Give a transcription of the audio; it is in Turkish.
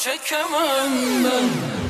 çekemem ben.